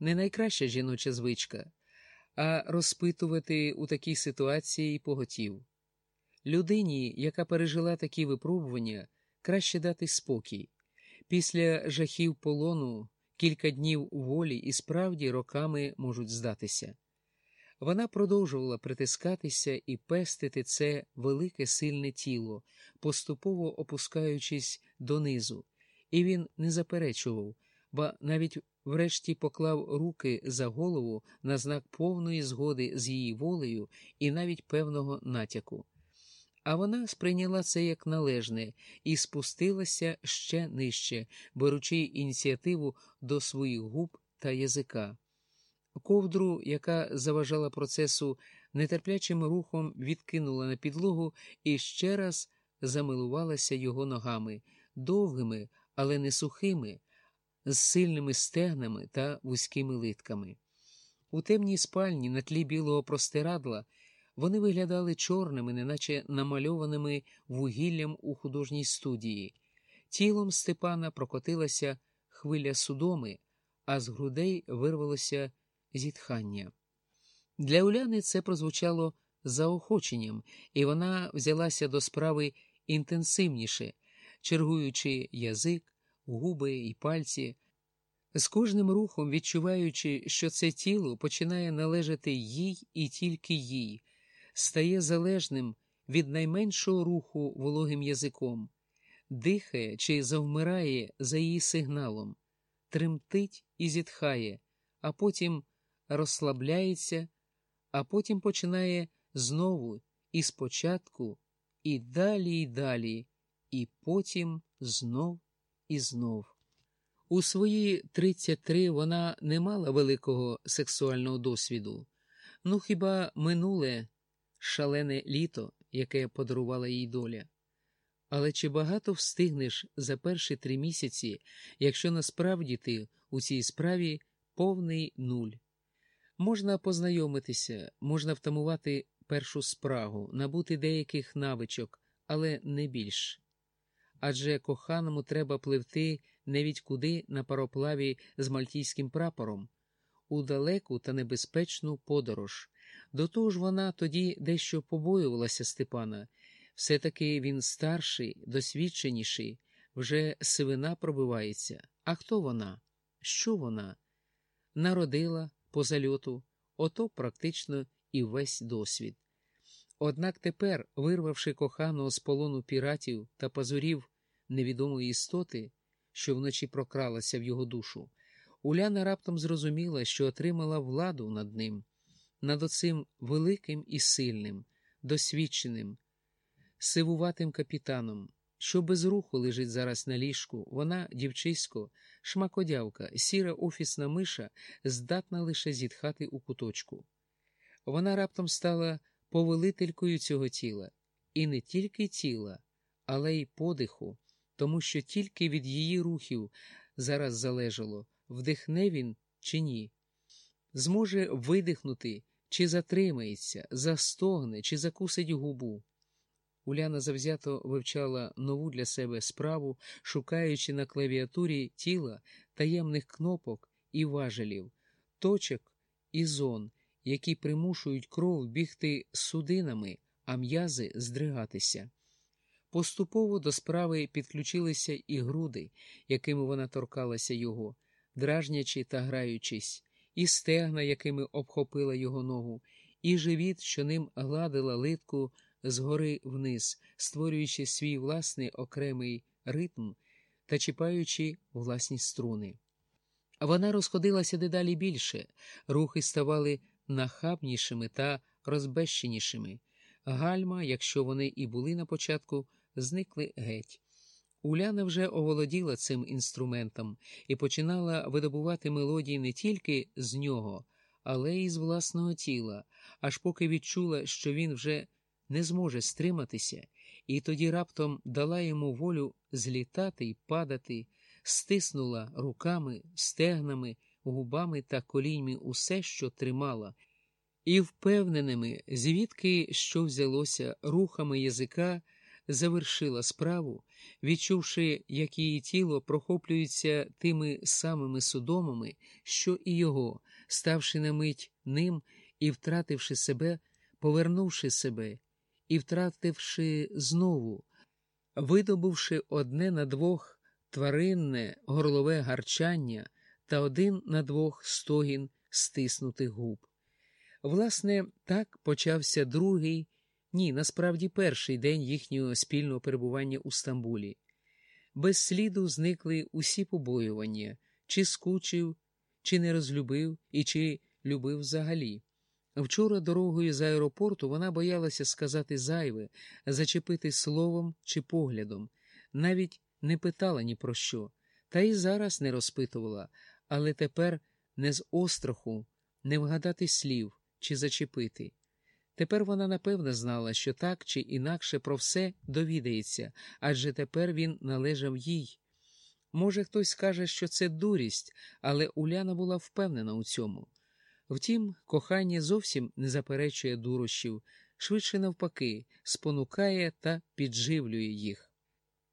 не найкраща жіноча звичка, а розпитувати у такій ситуації поготів. Людині, яка пережила такі випробування, краще дати спокій. Після жахів полону кілька днів у волі і справді роками можуть здатися. Вона продовжувала притискатися і пестити це велике сильне тіло, поступово опускаючись донизу, і він не заперечував, ба навіть врешті поклав руки за голову на знак повної згоди з її волею і навіть певного натяку. А вона сприйняла це як належне і спустилася ще нижче, беручи ініціативу до своїх губ та язика. Ковдру, яка заважала процесу, нетерплячим рухом відкинула на підлогу і ще раз замилувалася його ногами, довгими, але не сухими, з сильними стегнами та вузькими литками. У темній спальні на тлі білого простирадла вони виглядали чорними, неначе намальованими вугіллям у художній студії. Тілом Степана прокотилася хвиля судоми, а з грудей вирвалося зітхання. Для Уляни це прозвучало заохоченням, і вона взялася до справи інтенсивніше, чергуючи язик, губи і пальці, з кожним рухом відчуваючи, що це тіло починає належати їй і тільки їй, стає залежним від найменшого руху вологим язиком, дихає чи завмирає за її сигналом, тремтить і зітхає, а потім розслабляється, а потім починає знову і спочатку, і далі, і далі, і потім знов і знов. У свої 33 вона не мала великого сексуального досвіду, ну хіба минуле шалене літо, яке подарувала їй доля. Але чи багато встигнеш за перші три місяці, якщо насправді ти у цій справі повний нуль? Можна познайомитися, можна втамувати першу спрагу, набути деяких навичок, але не більш. Адже коханому треба пливти невідь куди на пароплаві з мальтійським прапором, у далеку та небезпечну подорож. До того ж вона тоді дещо побоювалася Степана. Все таки він старший, досвідченіший, вже сивина пробивається. А хто вона? Що вона? Народила по зальоту, ото практично і весь досвід. Однак тепер, вирвавши коханого з полону піратів та пазурів невідомої істоти, що вночі прокралася в його душу, Уляна раптом зрозуміла, що отримала владу над ним, над оцим великим і сильним, досвідченим, сивуватим капітаном, що без руху лежить зараз на ліжку, вона, дівчисько, шмакодявка, сіра офісна миша, здатна лише зітхати у куточку. Вона раптом стала повелителькою цього тіла, і не тільки тіла, але й подиху, тому що тільки від її рухів зараз залежало, вдихне він чи ні, зможе видихнути, чи затримається, застогне, чи закусить губу. Уляна завзято вивчала нову для себе справу, шукаючи на клавіатурі тіла таємних кнопок і важелів, точок і зон, які примушують кров бігти судинами, а м'язи здригатися. Поступово до справи підключилися і груди, якими вона торкалася його, дражнячи та граючись, і стегна, якими обхопила його ногу, і живіт, що ним гладила литку згори вниз, створюючи свій власний окремий ритм та чіпаючи власні струни. Вона розходилася дедалі більше, рухи ставали нахабнішими та розбещенішими. Гальма, якщо вони і були на початку, зникли геть. Уляна вже оволоділа цим інструментом і починала видобувати мелодії не тільки з нього, але й з власного тіла, аж поки відчула, що він вже не зможе стриматися, і тоді раптом дала йому волю злітати й падати, стиснула руками, стегнами, губами та коліньми усе, що тримала, і впевненими, звідки що взялося рухами язика, завершила справу, відчувши, як її тіло прохоплюється тими самими судомами, що і його, ставши на мить ним і втративши себе, повернувши себе, і втративши знову, видобувши одне на двох тваринне горлове гарчання та один на двох стогін стиснутих губ. Власне, так почався другий, ні, насправді перший день їхнього спільного перебування у Стамбулі. Без сліду зникли усі побоювання, чи скучив, чи не розлюбив і чи любив взагалі. Вчора дорогою з аеропорту вона боялася сказати зайве, зачепити словом чи поглядом, навіть не питала ні про що, та й зараз не розпитувала, але тепер не з остраху, не вгадати слів чи зачепити. Тепер вона напевно знала, що так чи інакше про все довідається, адже тепер він належав їй. Може, хтось скаже, що це дурість, але Уляна була впевнена у цьому. Втім, кохання зовсім не заперечує дурощів, швидше навпаки, спонукає та підживлює їх.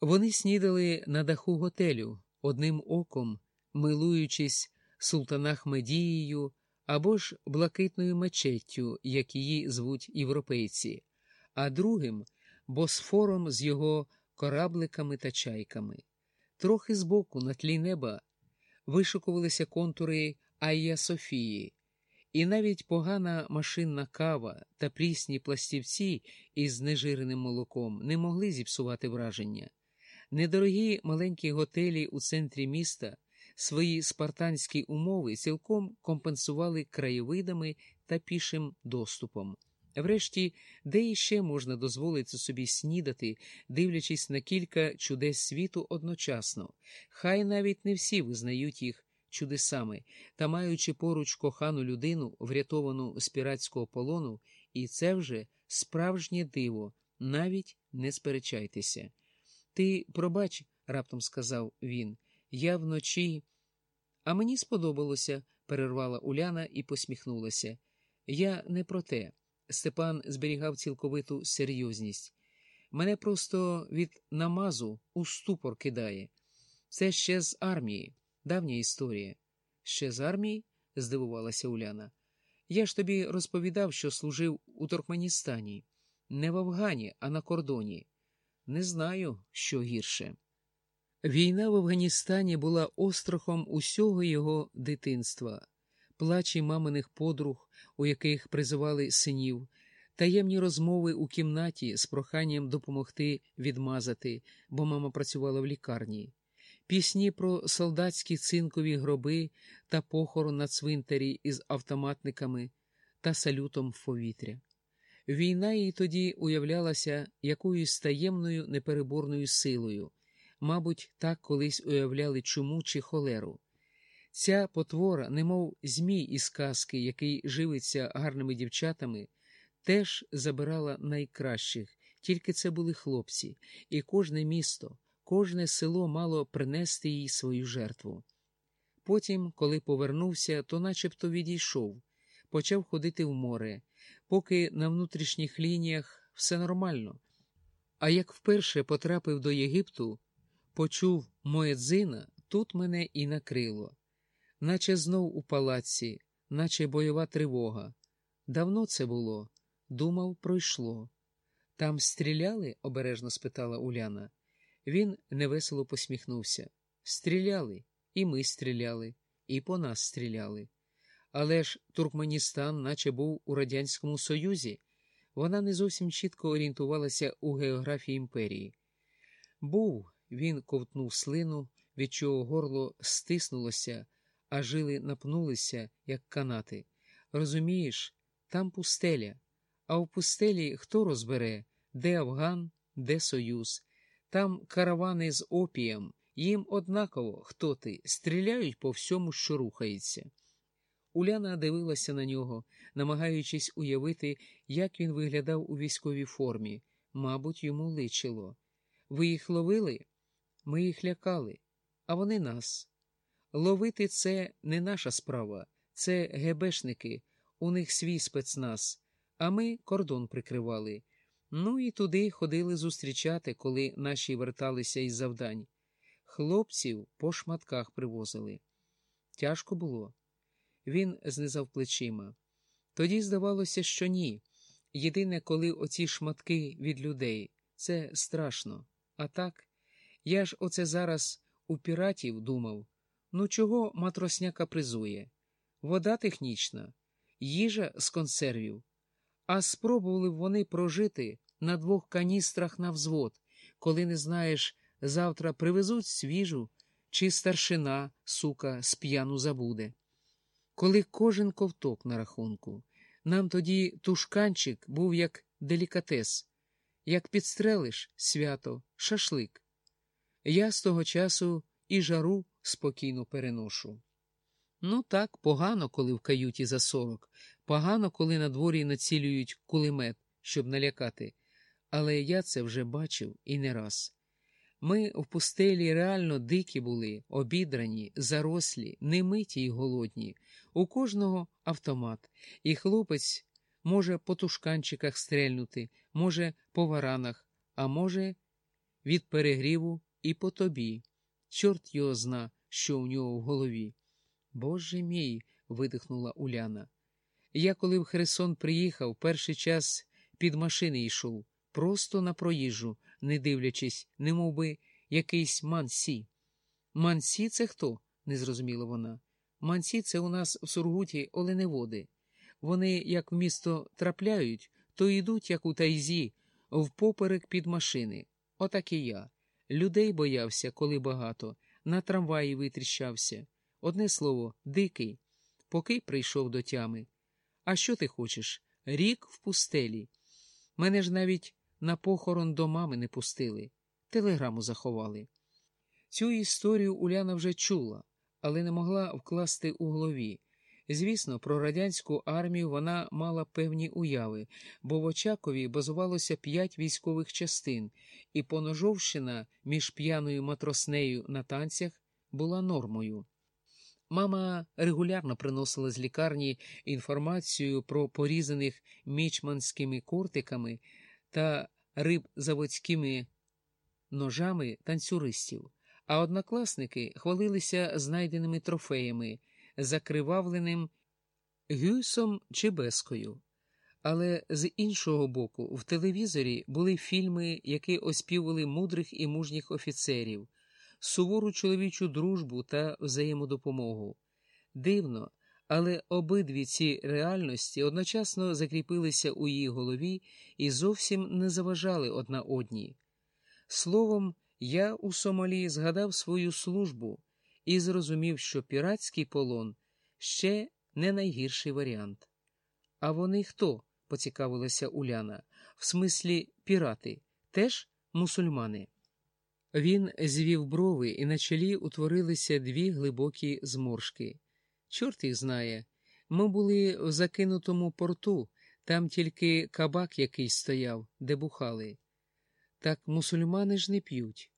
Вони снідали на даху готелю, одним оком, милуючись султанах Медією або ж блакитною мечеттю, як її звуть європейці, а другим босфором з його корабликами та чайками. Трохи збоку, на тлі неба, вишукувалися контури Айя Софії, і навіть погана машинна кава та прісні пластівці із знежиреним молоком не могли зіпсувати враження. Недорогі маленькі готелі у центрі міста свої спартанські умови цілком компенсували краєвидами та пішим доступом. Врешті, де іще можна дозволити собі снідати, дивлячись на кілька чудес світу одночасно, хай навіть не всі визнають їх чудесами, та маючи поруч кохану людину, врятовану з піратського полону, і це вже справжнє диво, навіть не сперечайтеся. Ти пробач, раптом сказав він, я вночі. А мені сподобалося, перервала Уляна і посміхнулася. Я не про те. Степан зберігав цілковиту серйозність. Мене просто від намазу у ступор кидає. Це ще з армії, давня історія. Ще з армії? здивувалася Уляна. Я ж тобі розповідав, що служив у Туркменістані, не в Афгані, а на кордоні. Не знаю, що гірше. Війна в Афганістані була острахом усього його дитинства, плачі маминих подруг, у яких призивали синів, таємні розмови у кімнаті з проханням допомогти відмазати, бо мама працювала в лікарні, пісні про солдатські цинкові гроби та похорон на цвинтарі із автоматниками та салютом в повітря. Війна їй тоді уявлялася якоюсь таємною непереборною силою, мабуть, так колись уявляли чуму чи холеру. Ця потвора, немов змій із казки, який живиться гарними дівчатами, теж забирала найкращих, тільки це були хлопці, і кожне місто, кожне село мало принести їй свою жертву. Потім, коли повернувся, то начебто відійшов, почав ходити в море, поки на внутрішніх лініях все нормально. А як вперше потрапив до Єгипту, почув Моедзина, тут мене і накрило, наче знов у палаці, наче бойова тривога. Давно це було, думав, пройшло. Там стріляли? обережно спитала Уляна. Він невесело посміхнувся. Стріляли, і ми стріляли, і по нас стріляли. Але ж Туркменістан, наче був у Радянському Союзі, вона не зовсім чітко орієнтувалася у географії імперії. Був, він ковтнув слину, від чого горло стиснулося, а жили напнулися, як канати. Розумієш, там пустеля, а в пустелі хто розбере, де Афган, де Союз, там каравани з опієм, їм однаково, хто ти, стріляють по всьому, що рухається. Уляна дивилася на нього, намагаючись уявити, як він виглядав у військовій формі. Мабуть, йому личило. Ви їх ловили? Ми їх лякали, а вони нас. Ловити це не наша справа, це гебешники, у них свій спецназ, а ми кордон прикривали. Ну і туди ходили зустрічати, коли наші верталися із завдань. Хлопців по шматках привозили. Тяжко було. Він знизав плечима. Тоді здавалося, що ні. Єдине, коли оці шматки від людей це страшно. А так, я ж оце зараз у піратів думав ну чого матросня капризує? Вода технічна, їжа з консервів. А спробували б вони прожити на двох каністрах на взвод, коли не знаєш, завтра привезуть свіжу, чи старшина, сука, з п'яну забуде. Коли кожен ковток на рахунку, нам тоді тушканчик був як делікатес, як підстрелиш свято, шашлик. Я з того часу і жару спокійно переношу. Ну так, погано, коли в каюті за сорок, погано, коли на дворі націлюють кулемет, щоб налякати. Але я це вже бачив і не раз. Ми в пустелі реально дикі були, обідрані, зарослі, немиті й голодні. У кожного автомат, і хлопець може по тушканчиках стрельнути, може по варанах, а може, від перегріву і по тобі. Чорт його зна, що у нього в голові. Боже мій, видихнула Уляна. Я, коли в Херсон приїхав, перший час під машини йшов, просто на проїжджу, не дивлячись, не мов би якийсь мансі. Мансі це хто? не зрозуміла вона. Мансі це у нас в Сургуті оленеводи. Вони, як в місто трапляють, то йдуть, як у тайзі, впоперек під машини. Отак і я. Людей боявся, коли багато, на трамваї витріщався. Одне слово, дикий, поки прийшов до тями. А що ти хочеш? Рік в пустелі. Мене ж навіть на похорон до мами не пустили, телеграму заховали. Цю історію Уляна вже чула, але не могла вкласти у голові. Звісно, про радянську армію вона мала певні уяви, бо в Очакові базувалося п'ять військових частин, і поножовщина між п'яною матроснею на танцях була нормою. Мама регулярно приносила з лікарні інформацію про порізаних мічманськими кортиками та рибзаводськими ножами танцюристів, а однокласники хвалилися знайденими трофеями, закривавленим гюсом чи бескою. Але з іншого боку, в телевізорі були фільми, які оспівали мудрих і мужніх офіцерів, сувору чоловічу дружбу та взаємодопомогу. Дивно, але обидві ці реальності одночасно закріпилися у її голові і зовсім не заважали одна одній. Словом, я у Сомалі згадав свою службу і зрозумів, що піратський полон ще не найгірший варіант. А вони хто? поцікавилася Уляна, в смислі пірати, теж мусульмани. Він звів брови, і на чолі утворилися дві глибокі зморшки. Чорт їх знає. Ми були в закинутому порту, там тільки кабак якийсь стояв, де бухали. Так мусульмани ж не п'ють.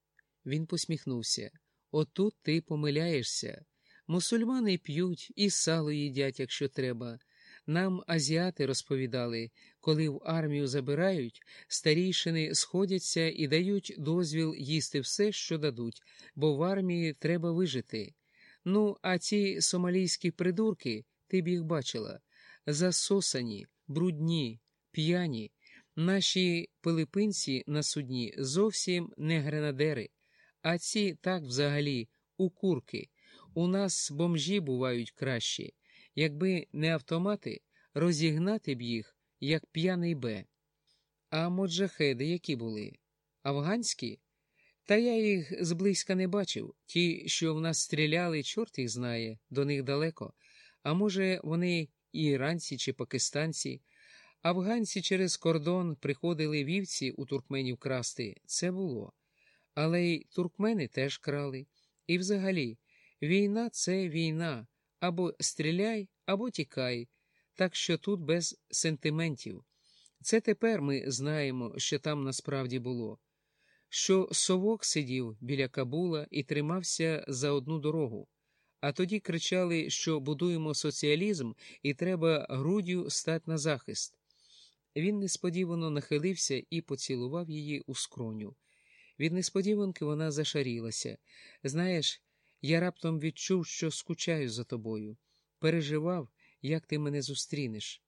Він посміхнувся. Отут ти помиляєшся. Мусульмани п'ють і сало їдять, якщо треба. Нам азіати розповідали, коли в армію забирають, старійшини сходяться і дають дозвіл їсти все, що дадуть, бо в армії треба вижити. Ну, а ці сомалійські придурки, ти б їх бачила, засосані, брудні, п'яні. Наші пилипинці на судні зовсім не гренадери, а ці так взагалі укурки. У нас бомжі бувають кращі. Якби не автомати, розігнати б їх, як п'яний Б. А моджахеди які були? Афганські? Та я їх зблизька не бачив. Ті, що в нас стріляли, чорт їх знає, до них далеко. А може, вони і іранці чи пакистанці. Афганці через кордон приходили вівці у туркменів красти. Це було. Але й туркмени теж крали. І взагалі, війна це війна. Або стріляй, або тікай. Так що тут без сентиментів. Це тепер ми знаємо, що там насправді було що совок сидів біля Кабула і тримався за одну дорогу, а тоді кричали, що будуємо соціалізм і треба груддю стати на захист. Він несподівано нахилився і поцілував її у скроню. Від несподіванки вона зашарілася. Знаєш, я раптом відчув, що скучаю за тобою, переживав, як ти мене зустрінеш.